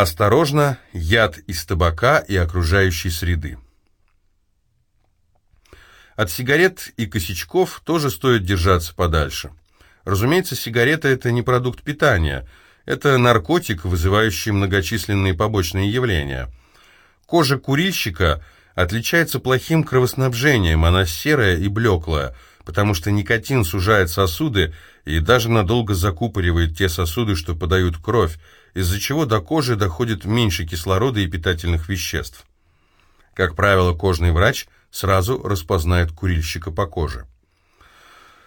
Осторожно, яд из табака и окружающей среды. От сигарет и косячков тоже стоит держаться подальше. Разумеется, сигарета – это не продукт питания, это наркотик, вызывающий многочисленные побочные явления. Кожа курильщика отличается плохим кровоснабжением, она серая и блеклая, потому что никотин сужает сосуды и даже надолго закупоривает те сосуды, что подают кровь, из-за чего до кожи доходит меньше кислорода и питательных веществ. Как правило, кожный врач сразу распознает курильщика по коже.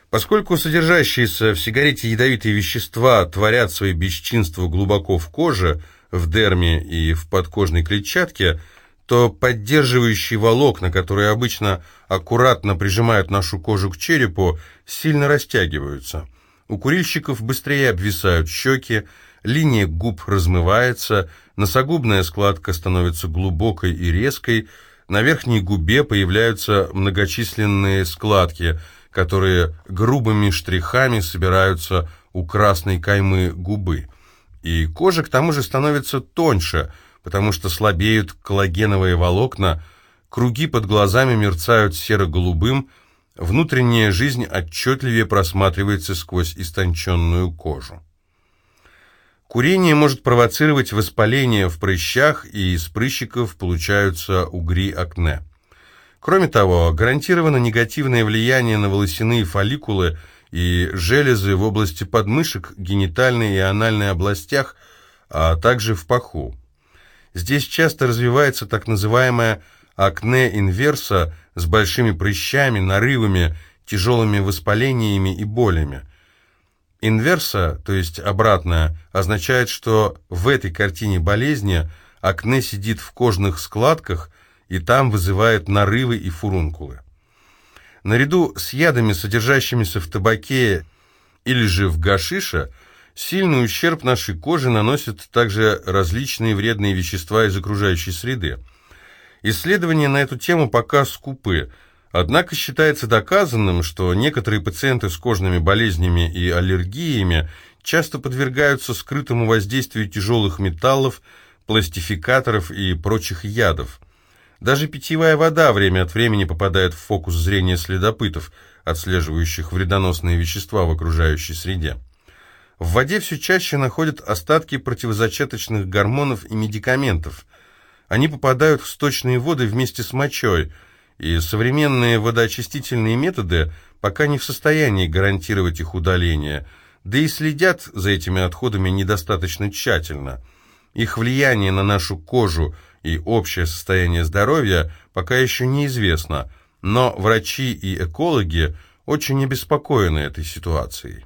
Поскольку содержащиеся в сигарете ядовитые вещества творят свои бесчинства глубоко в коже, в дерме и в подкожной клетчатке, то поддерживающие волокна, которые обычно аккуратно прижимают нашу кожу к черепу, сильно растягиваются. У курильщиков быстрее обвисают щеки, линия губ размывается, носогубная складка становится глубокой и резкой, на верхней губе появляются многочисленные складки, которые грубыми штрихами собираются у красной каймы губы. И кожа к тому же становится тоньше, потому что слабеют коллагеновые волокна, круги под глазами мерцают серо-голубым, внутренняя жизнь отчетливее просматривается сквозь истонченную кожу. Курение может провоцировать воспаление в прыщах, и из прыщиков получаются угри акне. Кроме того, гарантировано негативное влияние на волосяные фолликулы и железы в области подмышек, генитальной и анальной областях, а также в паху. Здесь часто развивается так называемая акне инверса с большими прыщами, нарывами, тяжелыми воспалениями и болями. Инверса, то есть обратная, означает, что в этой картине болезни акне сидит в кожных складках и там вызывает нарывы и фурункулы. Наряду с ядами, содержащимися в табаке или же в гашише, сильный ущерб нашей коже наносят также различные вредные вещества из окружающей среды. Исследования на эту тему пока скупы – Однако считается доказанным, что некоторые пациенты с кожными болезнями и аллергиями часто подвергаются скрытому воздействию тяжелых металлов, пластификаторов и прочих ядов. Даже питьевая вода время от времени попадает в фокус зрения следопытов, отслеживающих вредоносные вещества в окружающей среде. В воде все чаще находят остатки противозачаточных гормонов и медикаментов. Они попадают в сточные воды вместе с мочой – и современные водоочистительные методы пока не в состоянии гарантировать их удаление, да и следят за этими отходами недостаточно тщательно. Их влияние на нашу кожу и общее состояние здоровья пока еще неизвестно, но врачи и экологи очень обеспокоены этой ситуацией.